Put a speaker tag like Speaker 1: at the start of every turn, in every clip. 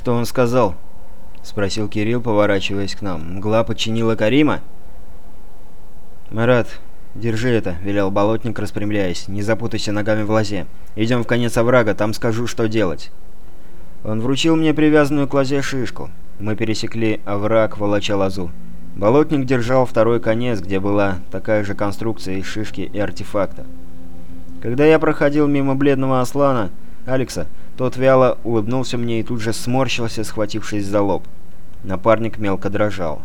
Speaker 1: «Что он сказал?» — спросил Кирилл, поворачиваясь к нам. «Мгла подчинила Карима?» «Марат, держи это», — велел болотник, распрямляясь. «Не запутайся ногами в лозе. Идем в конец оврага, там скажу, что делать». Он вручил мне привязанную к лозе шишку. Мы пересекли овраг, волоча лозу. Болотник держал второй конец, где была такая же конструкция из шишки и артефакта. Когда я проходил мимо бледного Аслана, Алекса, тот вяло улыбнулся мне и тут же сморщился, схватившись за лоб. Напарник мелко дрожал.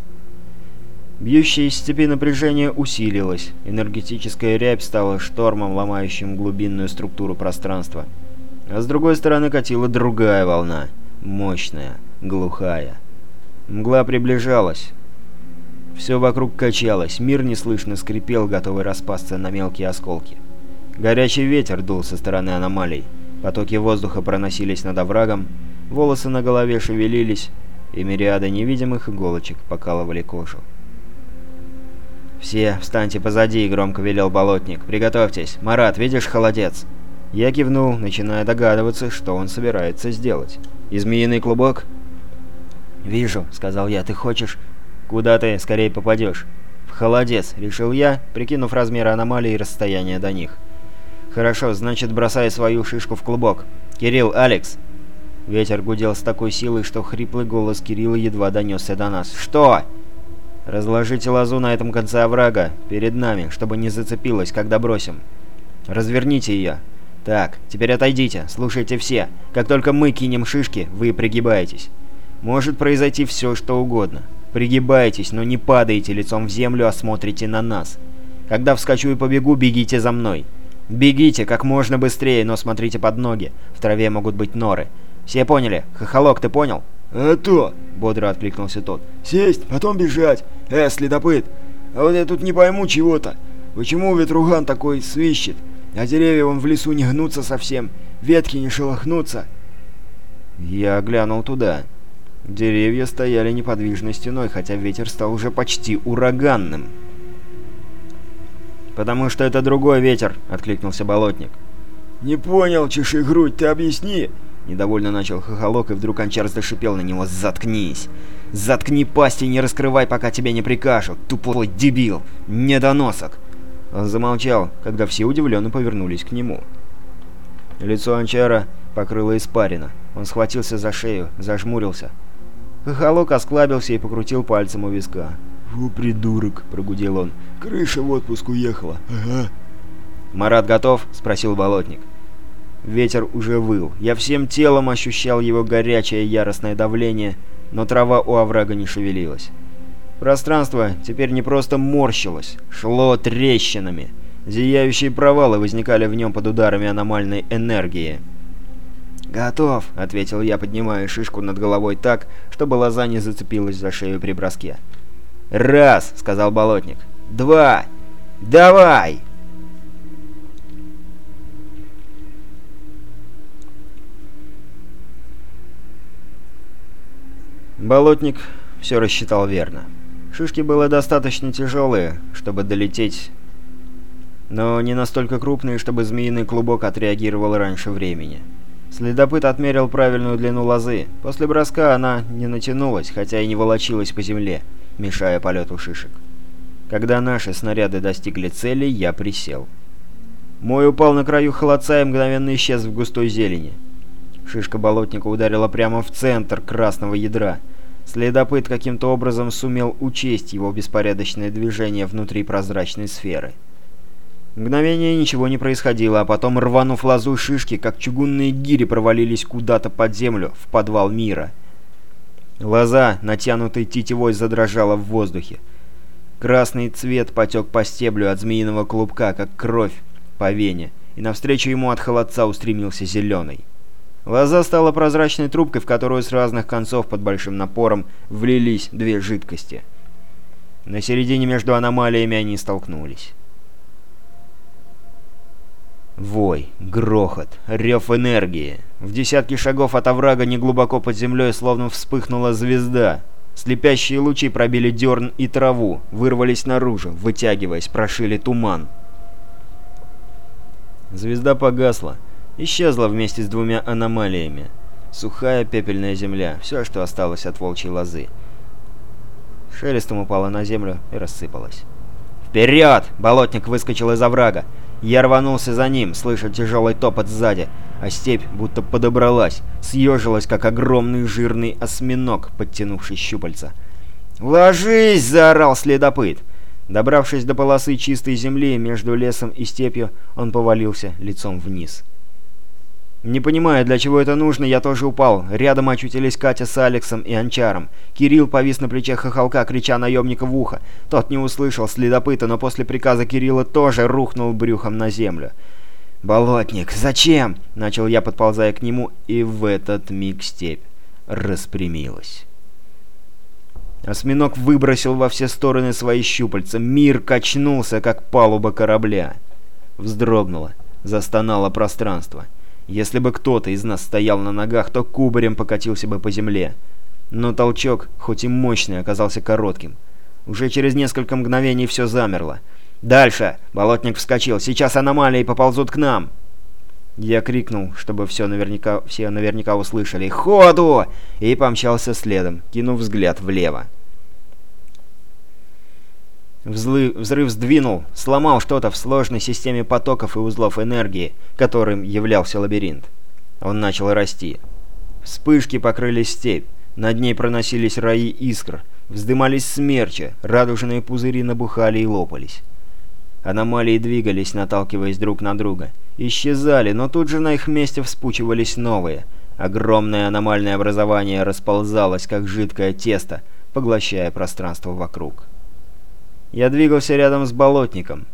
Speaker 1: Бьющее из степи напряжение усилилось. Энергетическая рябь стала штормом, ломающим глубинную структуру пространства. А с другой стороны катила другая волна. Мощная, глухая. Мгла приближалась. Все вокруг качалось, мир неслышно скрипел, готовый распасться на мелкие осколки. Горячий ветер дул со стороны аномалий. Потоки воздуха проносились над оврагом, волосы на голове шевелились, и мириады невидимых иголочек покалывали кожу. «Все, встаньте позади», — громко велел болотник. «Приготовьтесь. Марат, видишь холодец?» Я кивнул, начиная догадываться, что он собирается сделать. «И клубок?» «Вижу», — сказал я. «Ты хочешь...» «Куда ты скорее попадешь?» «В холодец», — решил я, прикинув размеры аномалий и расстояние до них. «Хорошо, значит, бросай свою шишку в клубок. Кирилл, Алекс!» Ветер гудел с такой силой, что хриплый голос Кирилла едва донесся до нас. «Что?» «Разложите лозу на этом конце оврага, перед нами, чтобы не зацепилась, когда бросим. Разверните ее. Так, теперь отойдите, слушайте все. Как только мы кинем шишки, вы пригибаетесь. Может произойти все, что угодно. Пригибайтесь, но не падайте лицом в землю, а смотрите на нас. Когда вскочу и побегу, бегите за мной. «Бегите как можно быстрее, но смотрите под ноги. В траве могут быть норы. Все поняли? Хохолок, ты понял?»
Speaker 2: «А то!»
Speaker 1: — бодро откликнулся тот.
Speaker 2: «Сесть, потом бежать. Э, следопыт, а вот я тут не пойму чего-то. Почему ветруган такой свищет, а деревья вон в лесу не гнутся совсем, ветки не шелохнутся?»
Speaker 1: Я глянул туда. Деревья стояли неподвижной стеной, хотя ветер стал уже почти ураганным. «Потому что это другой ветер», — откликнулся болотник.
Speaker 2: «Не понял, чеши грудь, ты объясни!»
Speaker 1: Недовольно начал хохолок, и вдруг Анчар зашипел на него «Заткнись! Заткни пасть и не раскрывай, пока тебе не прикажут, тупой дебил! Недоносок!» Он замолчал, когда все удивленно повернулись к нему. Лицо Анчара покрыло испарина. Он схватился за шею, зажмурился. Хохолок осклабился и покрутил пальцем у виска.
Speaker 2: «Фу, придурок!» — прогудел он. «Крыша в отпуск уехала. Ага».
Speaker 1: «Марат готов?» — спросил болотник. Ветер уже выл. Я всем телом ощущал его горячее яростное давление, но трава у оврага не шевелилась. Пространство теперь не просто морщилось, шло трещинами. Зияющие провалы возникали в нем под ударами аномальной энергии. «Готов», — ответил я, поднимая шишку над головой так, чтобы лоза не зацепилась за шею при броске. «Раз!» — сказал болотник. «Два! Давай!» Болотник все рассчитал верно. Шишки было достаточно тяжелые, чтобы долететь, но не настолько крупные, чтобы змеиный клубок отреагировал раньше времени. Следопыт отмерил правильную длину лозы. После броска она не натянулась, хотя и не волочилась по земле мешая полету шишек. Когда наши снаряды достигли цели, я присел. Мой упал на краю холодца и мгновенно исчез в густой зелени. Шишка болотника ударила прямо в центр красного ядра. Следопыт каким-то образом сумел учесть его беспорядочное движение внутри прозрачной сферы. Мгновение ничего не происходило, а потом, рванув лозу шишки, как чугунные гири провалились куда-то под землю, в подвал мира — Лоза, натянутой тетивой, задрожала в воздухе. Красный цвет потек по стеблю от змеиного клубка, как кровь по вене, и навстречу ему от холодца устремился зеленый. Лоза стала прозрачной трубкой, в которую с разных концов под большим напором влились две жидкости. На середине между аномалиями они столкнулись. Вой, грохот, рев энергии. В десятки шагов от оврага неглубоко под землей словно вспыхнула звезда. Слепящие лучи пробили дерн и траву, вырвались наружу, вытягиваясь, прошили туман. Звезда погасла, исчезла вместе с двумя аномалиями. Сухая пепельная земля, все, что осталось от волчьей лозы. Шелестом упала на землю и рассыпалась. «Вперед!» — болотник выскочил из оврага. Я рванулся за ним, слыша тяжелый топот сзади, а степь будто подобралась, съежилась, как огромный жирный осьминог, подтянувший щупальца. «Ложись!» — заорал следопыт. Добравшись до полосы чистой земли между лесом и степью, он повалился лицом вниз. Не понимая, для чего это нужно, я тоже упал. Рядом очутились Катя с Алексом и Анчаром. Кирилл повис на плече хохолка, крича наемника в ухо. Тот не услышал следопыта, но после приказа Кирилла тоже рухнул брюхом на землю. «Болотник, зачем?» — начал я, подползая к нему, и в этот миг степь распрямилась. Осьминог выбросил во все стороны свои щупальца. Мир качнулся, как палуба корабля. Вздрогнуло, застонало пространство. Если бы кто-то из нас стоял на ногах, то кубарем покатился бы по земле. Но толчок, хоть и мощный, оказался коротким. Уже через несколько мгновений все замерло. «Дальше!» — болотник вскочил. «Сейчас аномалии поползут к нам!» Я крикнул, чтобы все наверняка, все наверняка услышали «Ходу!» и помчался следом, кинув взгляд влево. Взрыв сдвинул, сломал что-то в сложной системе потоков и узлов энергии, которым являлся лабиринт. Он начал расти. Вспышки покрыли степь, над ней проносились раи искр, вздымались смерчи, радужные пузыри набухали и лопались. Аномалии двигались, наталкиваясь друг на друга. Исчезали, но тут же на их месте вспучивались новые. Огромное аномальное образование расползалось, как жидкое тесто, поглощая пространство вокруг. Я двигался рядом с болотником.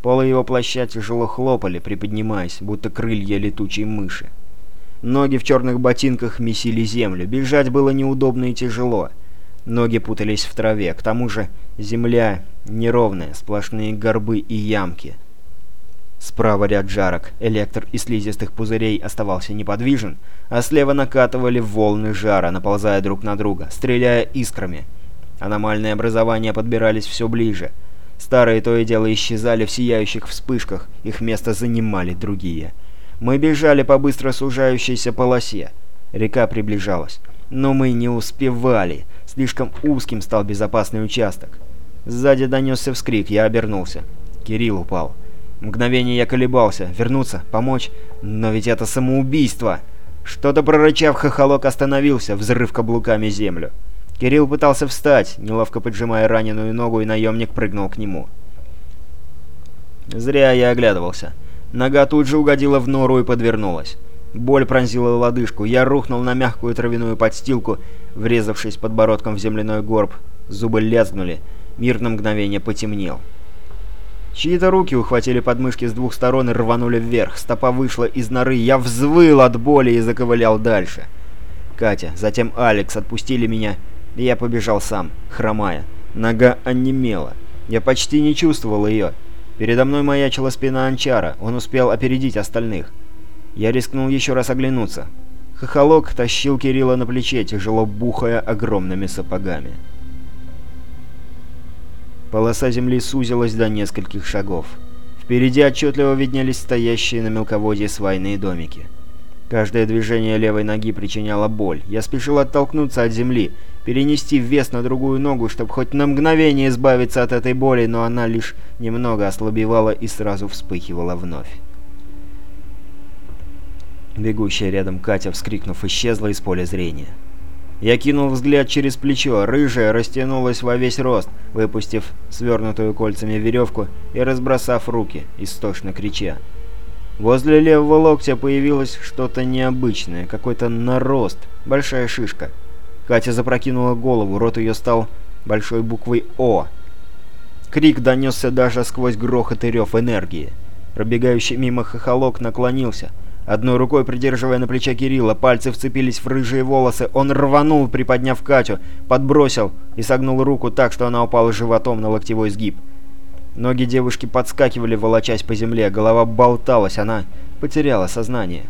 Speaker 1: Полы его плаща тяжело хлопали, приподнимаясь, будто крылья летучей мыши. Ноги в черных ботинках месили землю. Бежать было неудобно и тяжело. Ноги путались в траве. К тому же земля неровная, сплошные горбы и ямки. Справа ряд жарок, электр из слизистых пузырей оставался неподвижен, а слева накатывали волны жара, наползая друг на друга, стреляя искрами — Аномальные образования подбирались все ближе. Старые то и дело исчезали в сияющих вспышках, их место занимали другие. Мы бежали по быстро сужающейся полосе. Река приближалась. Но мы не успевали. Слишком узким стал безопасный участок. Сзади донесся вскрик, я обернулся. Кирилл упал. Мгновение я колебался. Вернуться? Помочь? Но ведь это самоубийство! Что-то прорычав, хохолок остановился, взрыв каблуками землю. Кирилл пытался встать, неловко поджимая раненую ногу, и наемник прыгнул к нему. Зря я оглядывался. Нога тут же угодила в нору и подвернулась. Боль пронзила лодыжку. Я рухнул на мягкую травяную подстилку, врезавшись подбородком в земляной горб. Зубы лязгнули. Мир на мгновение потемнел. Чьи-то руки ухватили подмышки с двух сторон и рванули вверх. Стопа вышла из норы. Я взвыл от боли и заковылял дальше. Катя, затем Алекс отпустили меня я побежал сам, хромая. Нога онемела. Я почти не чувствовал ее. Передо мной маячила спина Анчара, он успел опередить остальных. Я рискнул еще раз оглянуться. Хохолок тащил Кирилла на плече, тяжело бухая огромными сапогами. Полоса земли сузилась до нескольких шагов. Впереди отчетливо виднелись стоящие на мелководье свайные домики. Каждое движение левой ноги причиняло боль. Я спешил оттолкнуться от земли, перенести вес на другую ногу, чтобы хоть на мгновение избавиться от этой боли, но она лишь немного ослабевала и сразу вспыхивала вновь. Бегущая рядом Катя, вскрикнув, исчезла из поля зрения. Я кинул взгляд через плечо, рыжая растянулась во весь рост, выпустив свернутую кольцами веревку и разбросав руки, истошно крича. Возле левого локтя появилось что-то необычное, какой-то нарост, большая шишка — Катя запрокинула голову, рот ее стал большой буквой «О». Крик донесся даже сквозь грохот и рев энергии. Пробегающий мимо хохолок наклонился. Одной рукой придерживая на плече Кирилла, пальцы вцепились в рыжие волосы. Он рванул, приподняв Катю, подбросил и согнул руку так, что она упала животом на локтевой сгиб. Ноги девушки подскакивали, волочась по земле, голова болталась, она потеряла сознание.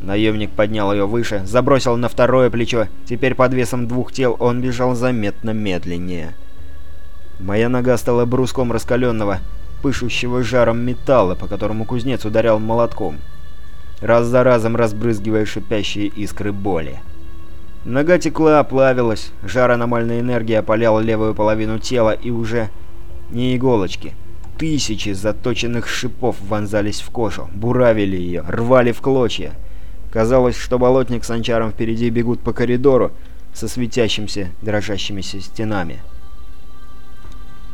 Speaker 1: Наемник поднял ее выше, забросил на второе плечо. Теперь под весом двух тел он бежал заметно медленнее. Моя нога стала бруском раскаленного, пышущего жаром металла, по которому кузнец ударял молотком. раз за разом разбрызгивая шипящие искры боли. Нога текла, плавилась, жар аномальной энергии опалял левую половину тела и уже не иголочки. Тысячи заточенных шипов вонзались в кожу, буравили ее, рвали в клочья. Казалось, что болотник с анчаром впереди бегут по коридору со светящимся, дрожащимися стенами.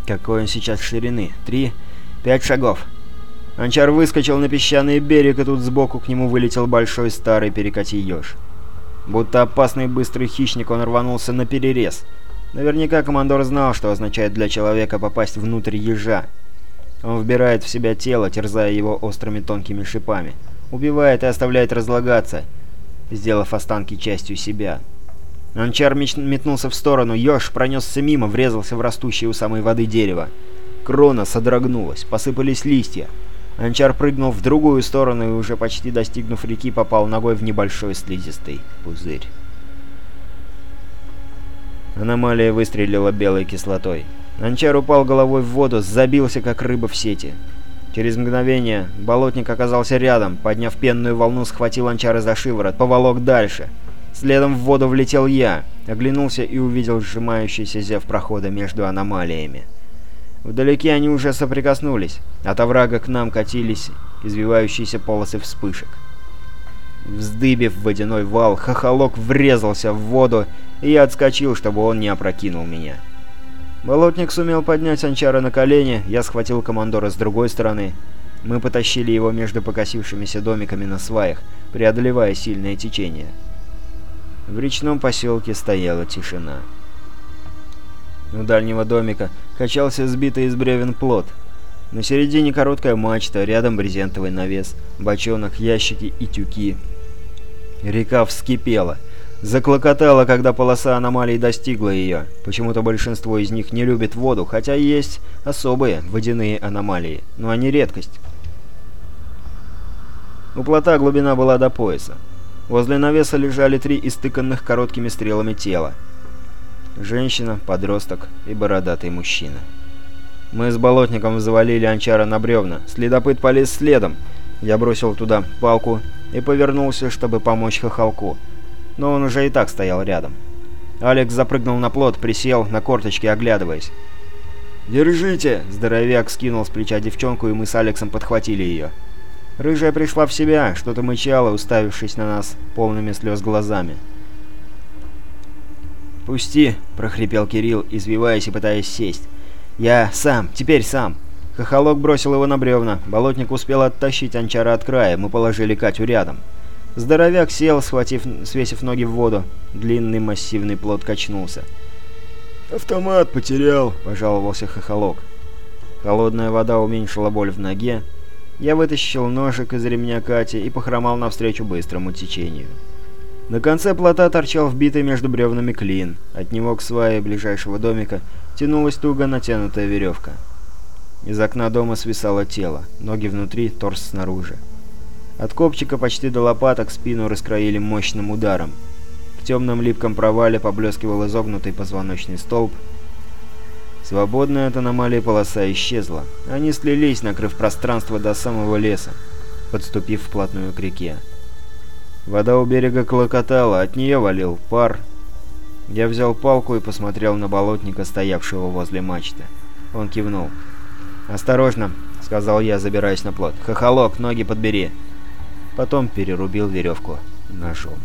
Speaker 1: Какой он сейчас ширины? Три? Пять шагов. Анчар выскочил на песчаный берег, и тут сбоку к нему вылетел большой старый перекати еж. Будто опасный быстрый хищник, он рванулся на перерез. Наверняка командор знал, что означает для человека попасть внутрь ежа. Он вбирает в себя тело, терзая его острыми тонкими шипами. Убивает и оставляет разлагаться, сделав останки частью себя. Анчар метнулся в сторону, еж пронесся мимо, врезался в растущее у самой воды дерево. Крона содрогнулась, посыпались листья. Анчар прыгнул в другую сторону и уже почти достигнув реки, попал ногой в небольшой слизистый пузырь. Аномалия выстрелила белой кислотой. Анчар упал головой в воду, забился как рыба в сети. Через мгновение болотник оказался рядом, подняв пенную волну, схватил Анчара за шиворот, поволок дальше. Следом в воду влетел я, оглянулся и увидел сжимающийся зев прохода между аномалиями. Вдалеке они уже соприкоснулись. От оврага к нам катились извивающиеся полосы вспышек. Вздыбив водяной вал, хохолок врезался в воду, и я отскочил, чтобы он не опрокинул меня. Болотник сумел поднять Анчара на колени, я схватил командора с другой стороны. Мы потащили его между покосившимися домиками на сваях, преодолевая сильное течение. В речном поселке стояла тишина. У дальнего домика качался сбитый из бревен плот. На середине короткая мачта, рядом брезентовый навес, бочонок, ящики и тюки. Река вскипела. Заклокотала, когда полоса аномалий достигла ее. Почему-то большинство из них не любит воду, хотя есть особые водяные аномалии, но они редкость. У плота глубина была до пояса. Возле навеса лежали три истыканных короткими стрелами тела. Женщина, подросток и бородатый мужчина. Мы с болотником завалили анчара на бревна. Следопыт полез следом. Я бросил туда палку и повернулся, чтобы помочь хохолку. Но он уже и так стоял рядом. Алекс запрыгнул на плот, присел на корточки, оглядываясь. «Держите!» – здоровяк скинул с плеча девчонку, и мы с Алексом подхватили ее. Рыжая пришла в себя, что-то мычала, уставившись на нас полными слез глазами. «Пусти!» – прохрипел Кирилл, извиваясь и пытаясь сесть. «Я сам, теперь сам!» Хохолок бросил его на бревна. Болотник успел оттащить анчара от края, мы положили Катю рядом. Здоровяк сел, схватив, свесив ноги в воду. Длинный массивный плод качнулся.
Speaker 2: «Автомат потерял», –
Speaker 1: пожаловался Хохолок. Холодная вода уменьшила боль в ноге. Я вытащил ножик из ремня Кати и похромал навстречу быстрому течению. На конце плота торчал вбитый между бревнами клин. От него к свае ближайшего домика тянулась туго натянутая веревка. Из окна дома свисало тело, ноги внутри, торс снаружи. От копчика почти до лопаток спину раскроили мощным ударом. В темном липком провале поблескивал изогнутый позвоночный столб. Свободная от аномалии полоса исчезла. Они слились, накрыв пространство до самого леса, подступив вплотную к реке. Вода у берега клокотала, от нее валил пар. Я взял палку и посмотрел на болотника, стоявшего возле мачты. Он кивнул. «Осторожно», — сказал я, забираясь на плот. «Хохолок, ноги подбери». Потом перерубил веревку ножом.